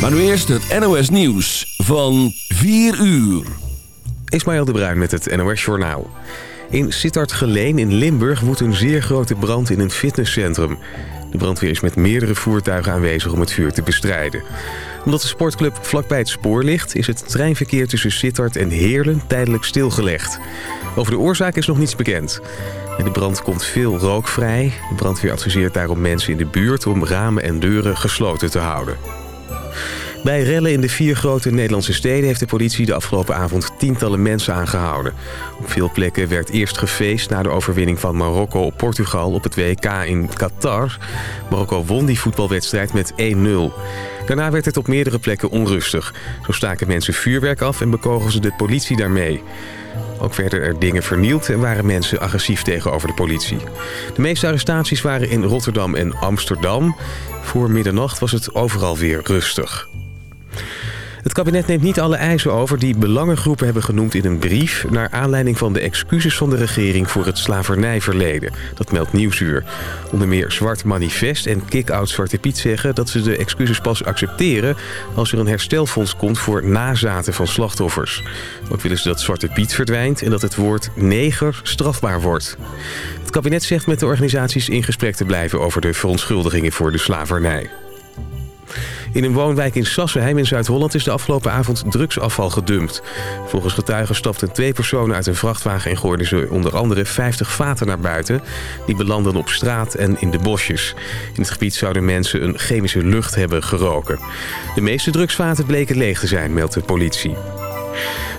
Maar nu eerst het NOS Nieuws van 4 uur. Ismaël de Bruin met het NOS Journaal. In Sittard-Geleen in Limburg woedt een zeer grote brand in een fitnesscentrum. De brandweer is met meerdere voertuigen aanwezig om het vuur te bestrijden. Omdat de sportclub vlakbij het spoor ligt... is het treinverkeer tussen Sittard en Heerlen tijdelijk stilgelegd. Over de oorzaak is nog niets bekend. In de brand komt veel rook vrij. De brandweer adviseert daarom mensen in de buurt om ramen en deuren gesloten te houden. Bij rellen in de vier grote Nederlandse steden heeft de politie de afgelopen avond tientallen mensen aangehouden. Op veel plekken werd eerst gefeest na de overwinning van Marokko op Portugal op het WK in Qatar. Marokko won die voetbalwedstrijd met 1-0. Daarna werd het op meerdere plekken onrustig. Zo staken mensen vuurwerk af en bekogelden ze de politie daarmee. Ook werden er dingen vernield en waren mensen agressief tegenover de politie. De meeste arrestaties waren in Rotterdam en Amsterdam. Voor middernacht was het overal weer rustig. Het kabinet neemt niet alle eisen over die belangengroepen hebben genoemd in een brief... naar aanleiding van de excuses van de regering voor het slavernijverleden. Dat meldt Nieuwsuur. Onder meer Zwart Manifest en Kick-Out Zwarte Piet zeggen... dat ze de excuses pas accepteren als er een herstelfonds komt voor nazaten van slachtoffers. Ook willen ze dat Zwarte Piet verdwijnt en dat het woord neger strafbaar wordt. Het kabinet zegt met de organisaties in gesprek te blijven over de verontschuldigingen voor de slavernij. In een woonwijk in Sassenheim in Zuid-Holland is de afgelopen avond drugsafval gedumpt. Volgens getuigen stapten twee personen uit een vrachtwagen en gooiden ze onder andere 50 vaten naar buiten. Die belanden op straat en in de bosjes. In het gebied zouden mensen een chemische lucht hebben geroken. De meeste drugsvaten bleken leeg te zijn, meldt de politie.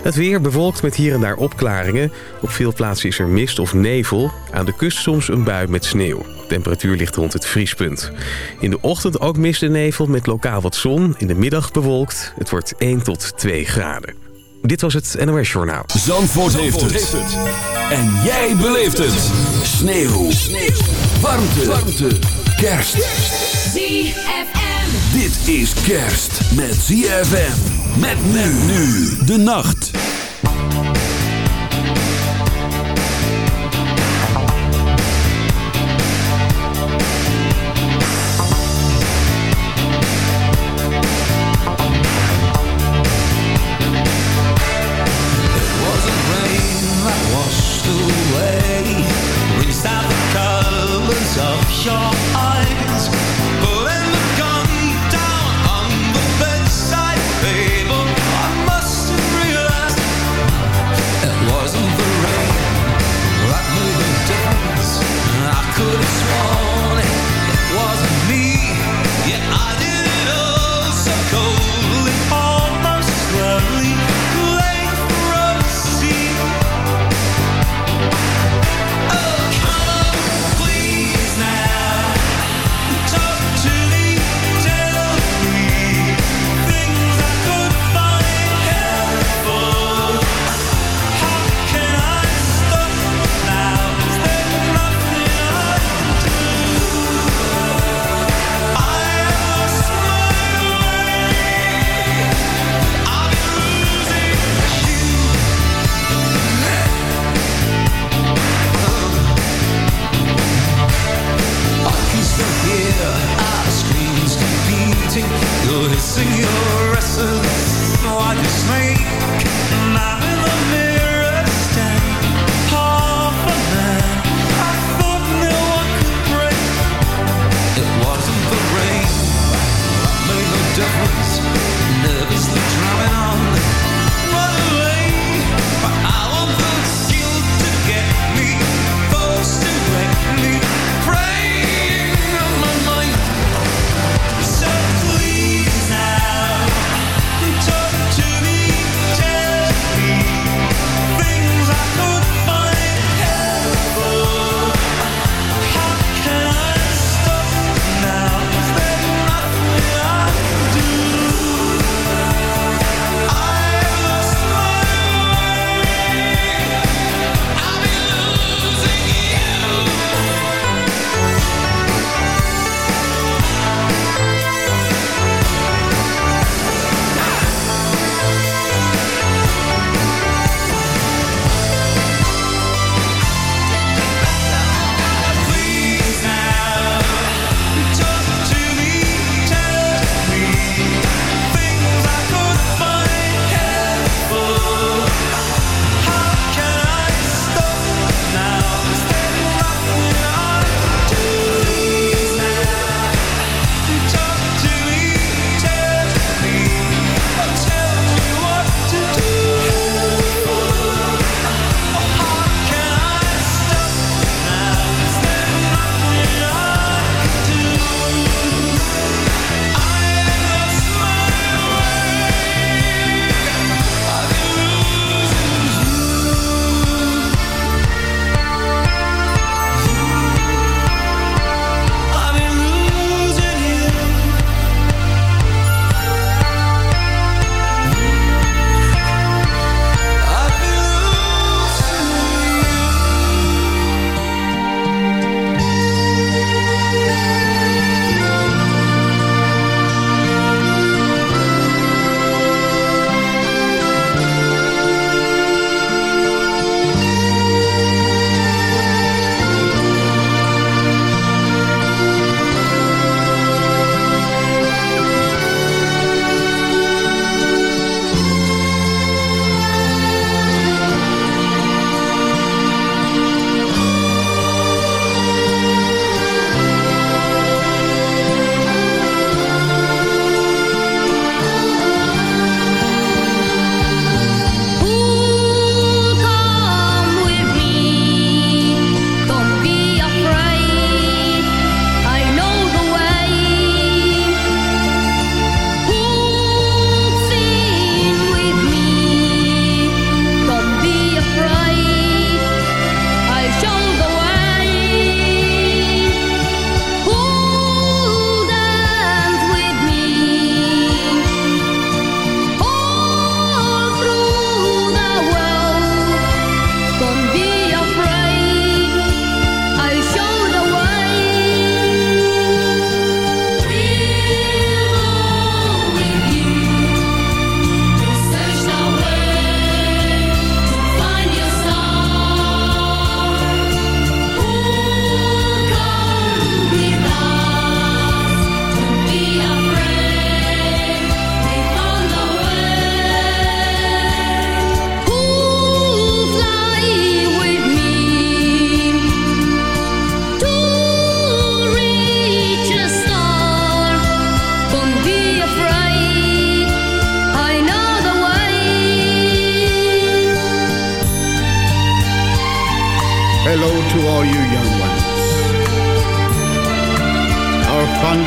Het weer bewolkt met hier en daar opklaringen. Op veel plaatsen is er mist of nevel. Aan de kust soms een bui met sneeuw. De temperatuur ligt rond het vriespunt. In de ochtend ook mist en nevel met lokaal wat zon. In de middag bewolkt. Het wordt 1 tot 2 graden. Dit was het NOS Journaal. Zandvoort, heeft, het. En jij beleeft het. Sneeuw. Sneeuw. Warmte. Warmte. Kerst. ZFM. Dit is kerst met ZFM. Met men nu de nacht. your chasing your essence like a snake, not in the middle.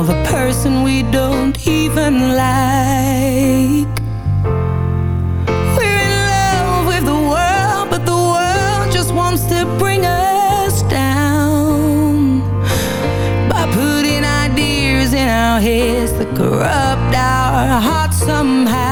of a person we don't even like. We're in love with the world, but the world just wants to bring us down. By putting ideas in our heads that corrupt our hearts somehow.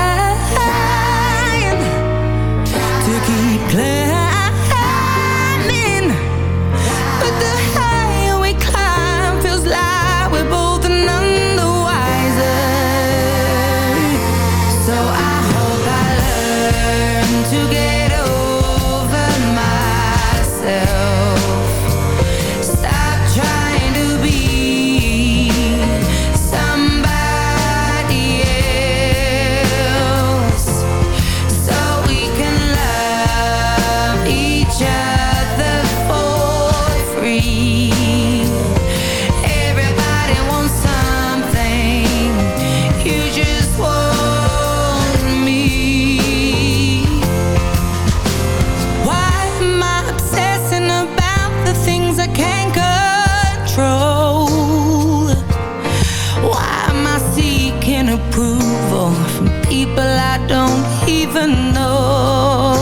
approval from people I don't even know.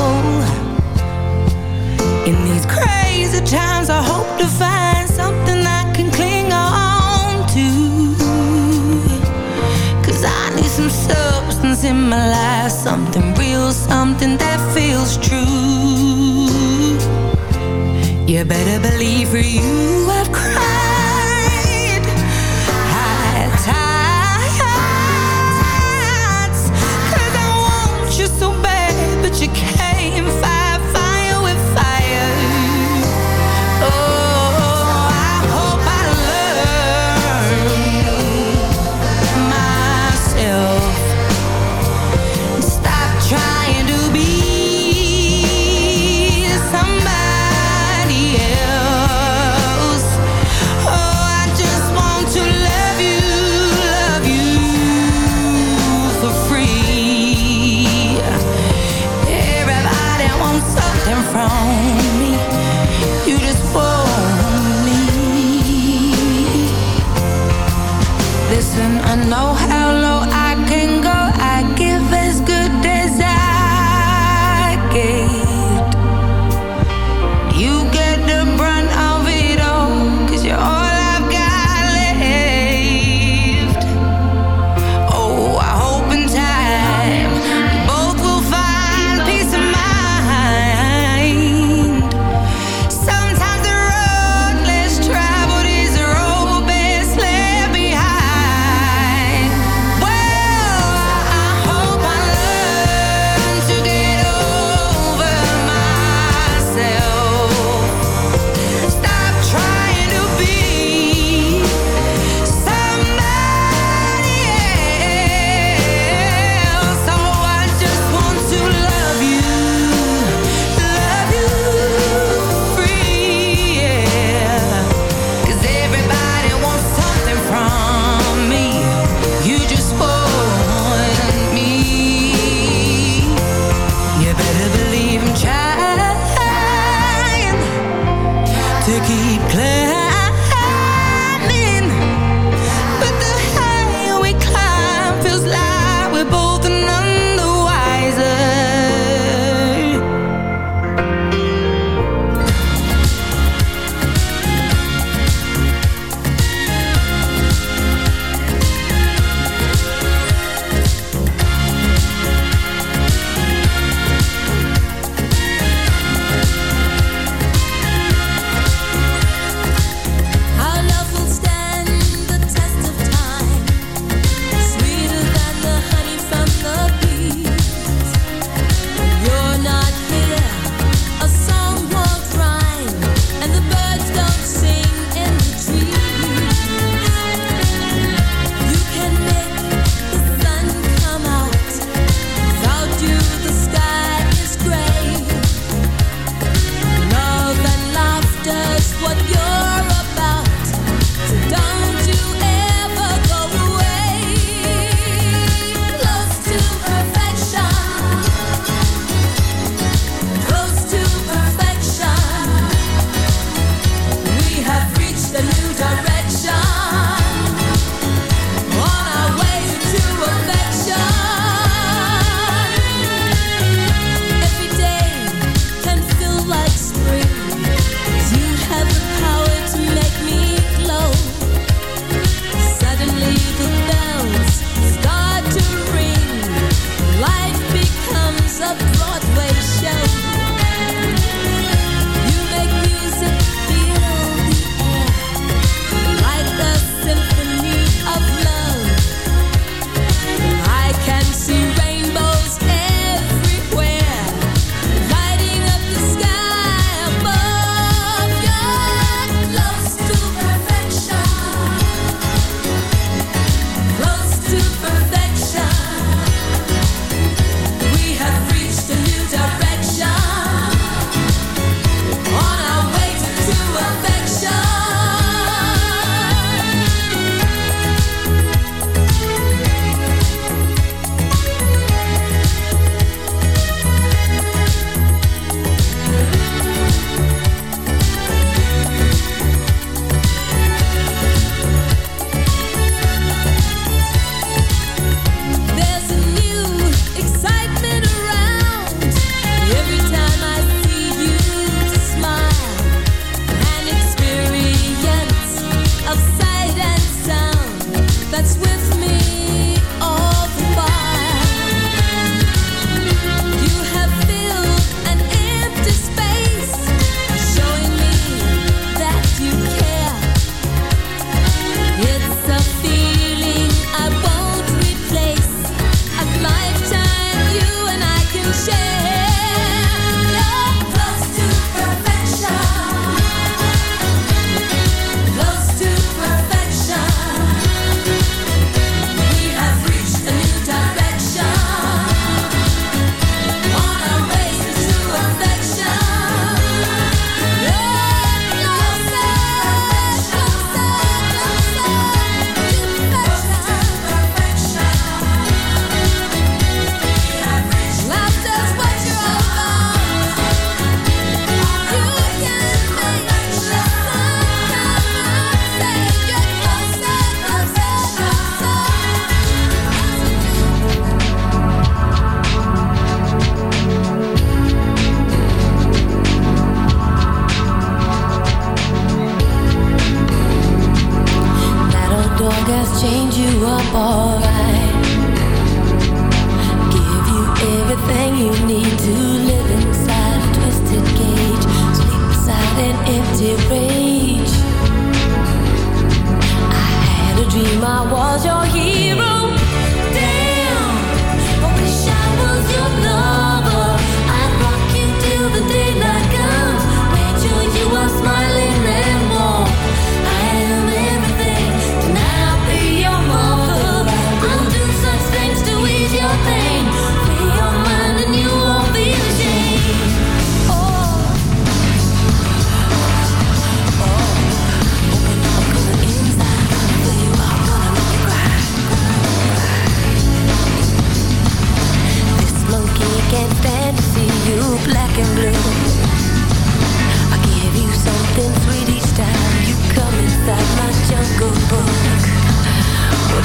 In these crazy times, I hope to find something I can cling on to. Cause I need some substance in my life, something real, something that feels true. You better believe for you, I've cried.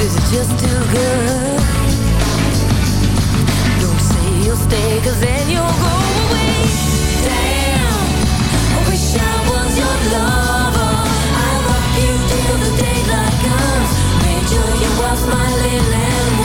Cause you're just too good? Don't say you'll stay cause then you'll go away. Damn, I wish I was your lover. I love you till the daylight comes. Made sure you was my little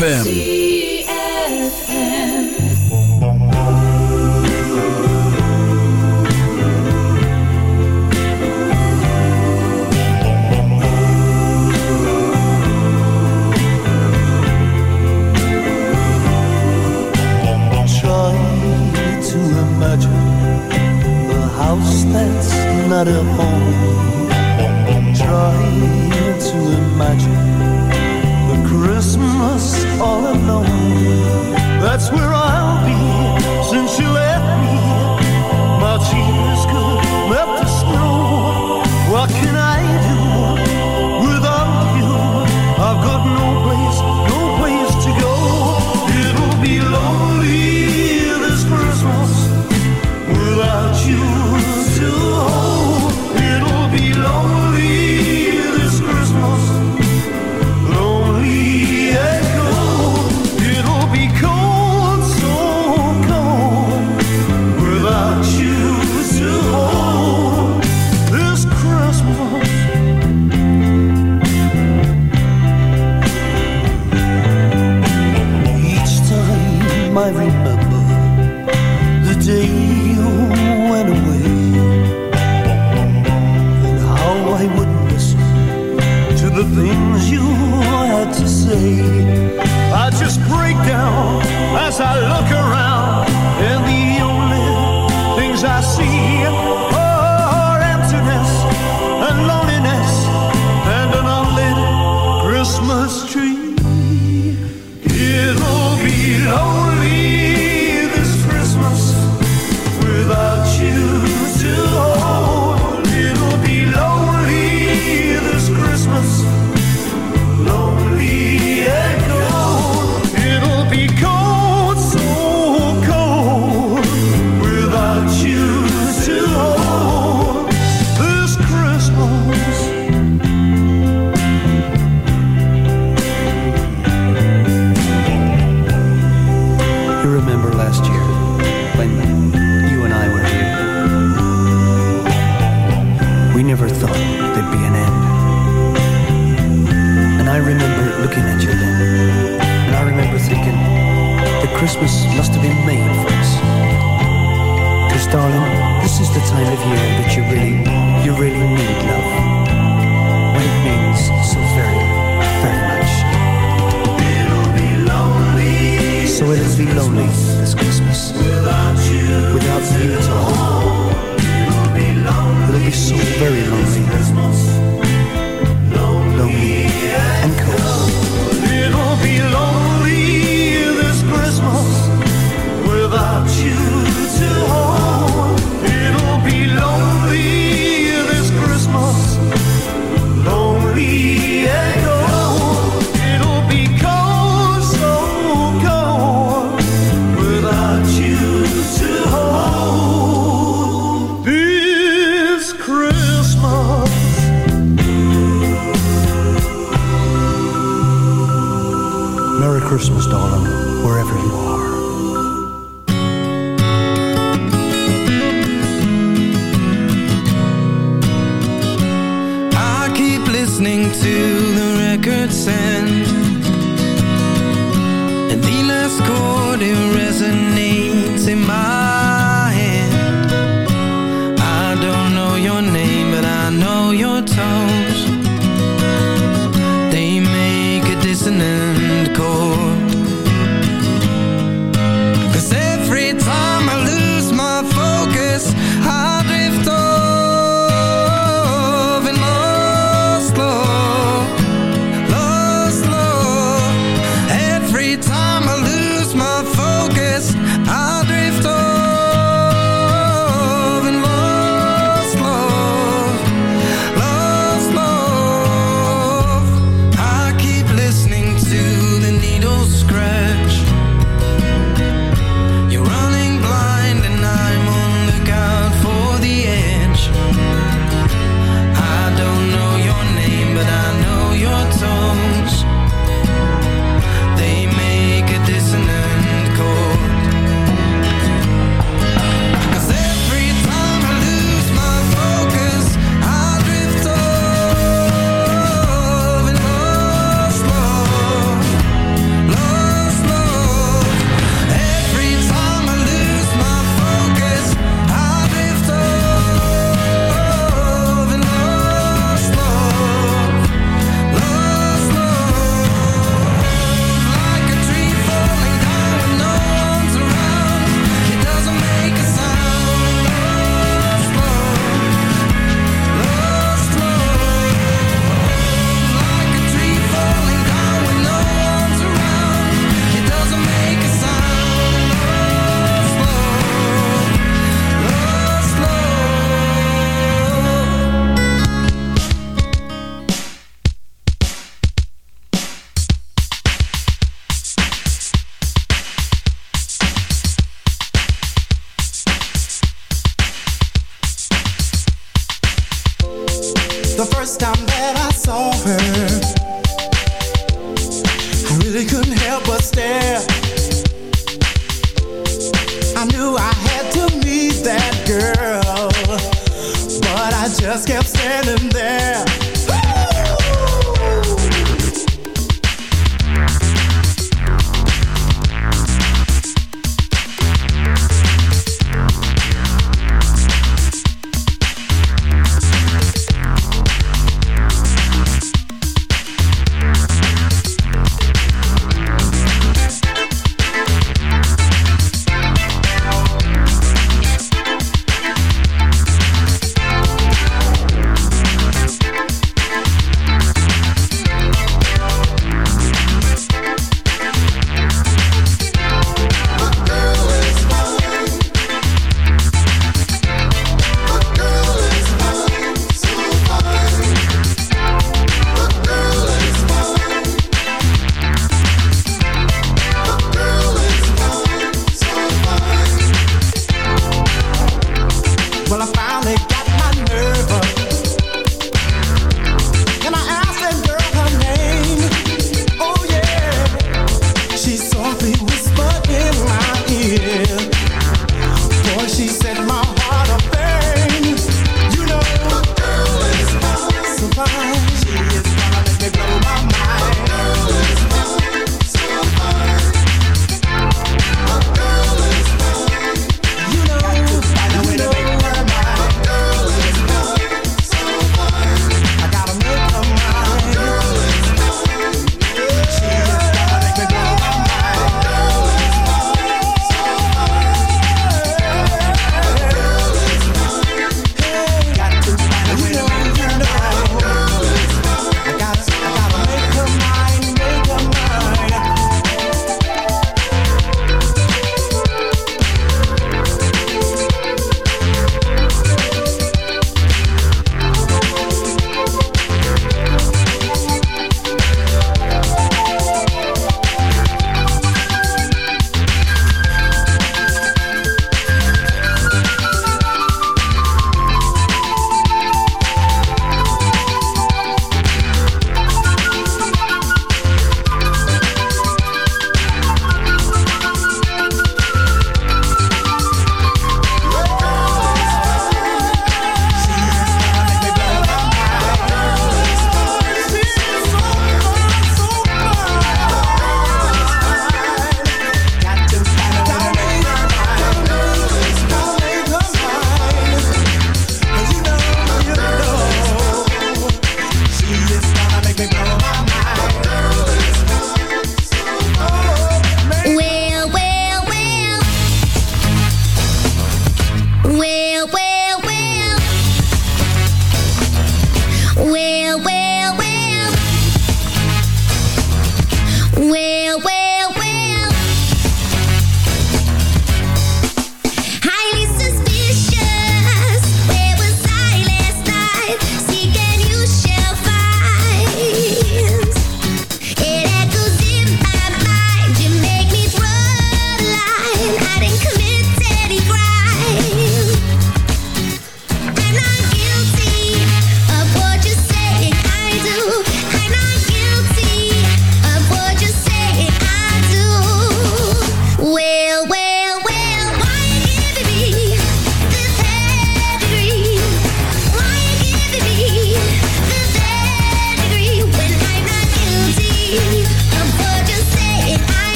ZFM.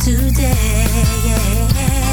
today. Yeah.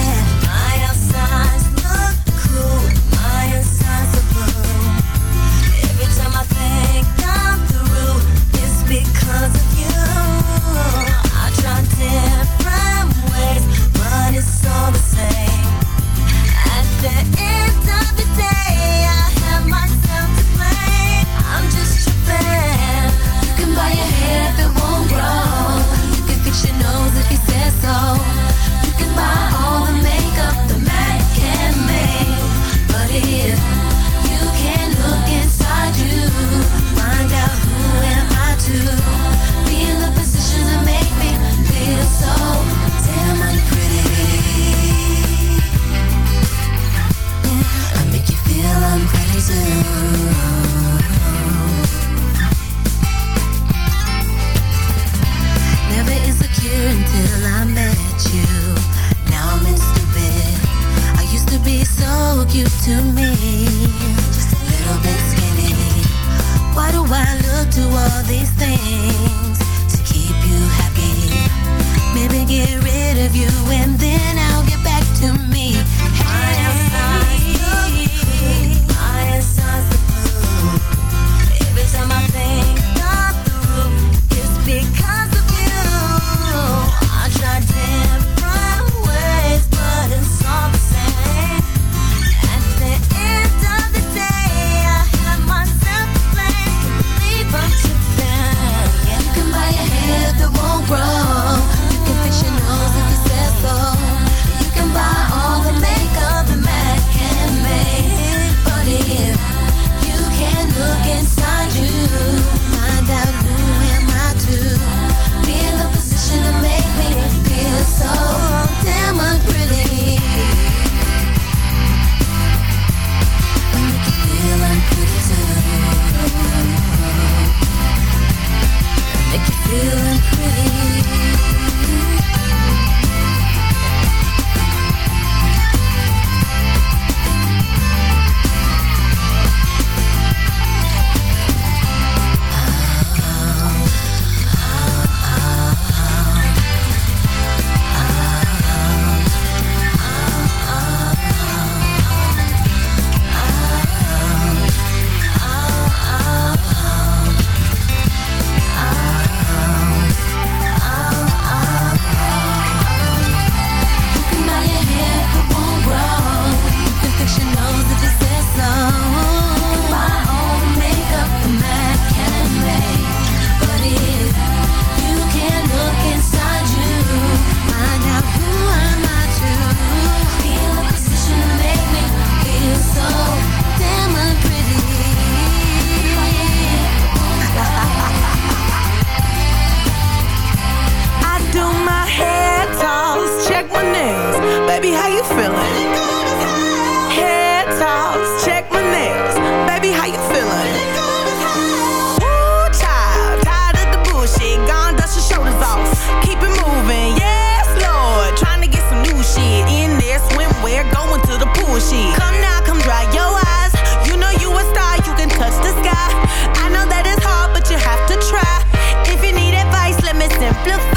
look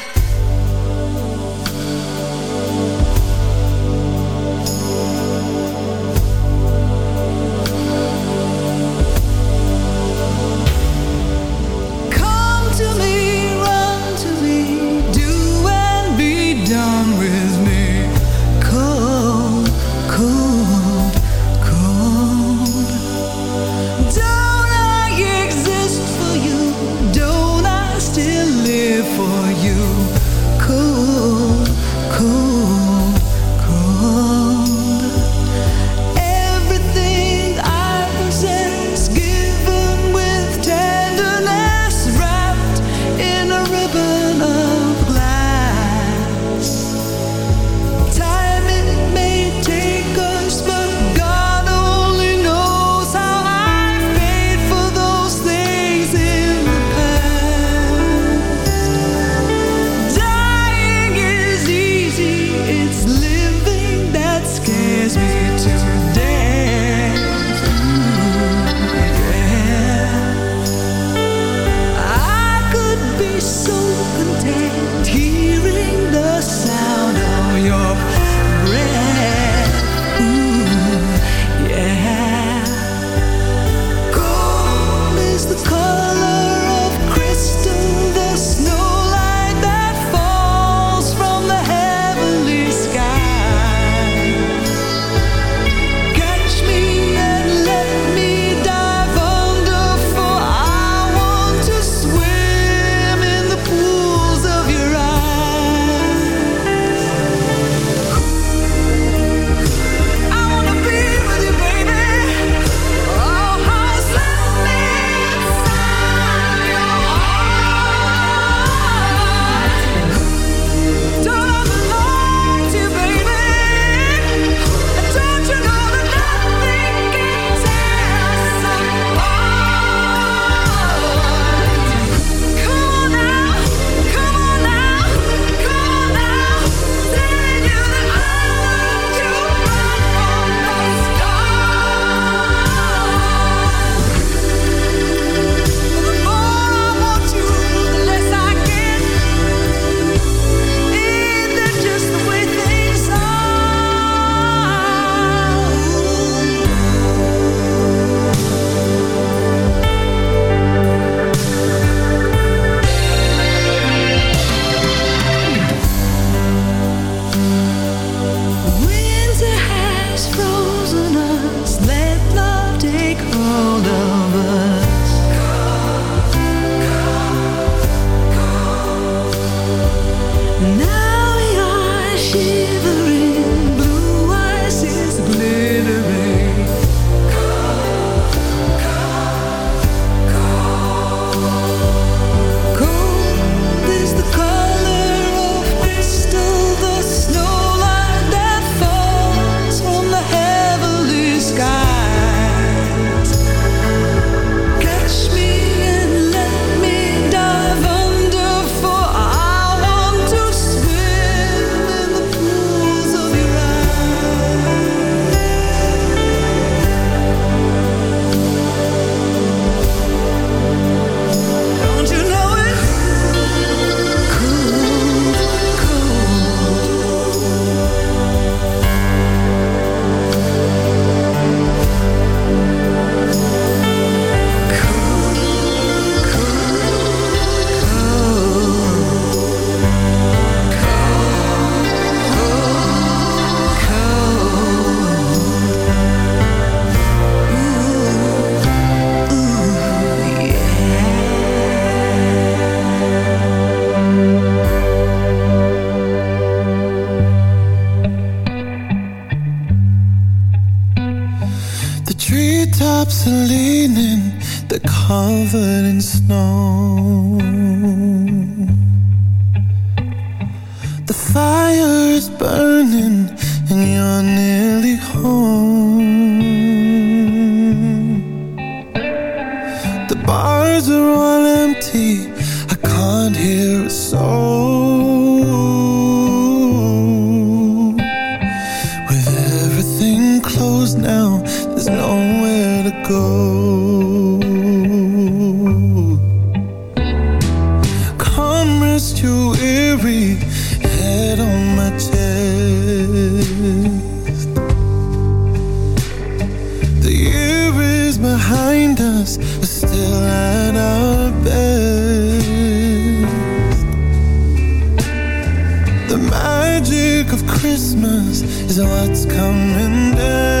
Christmas is what's coming next.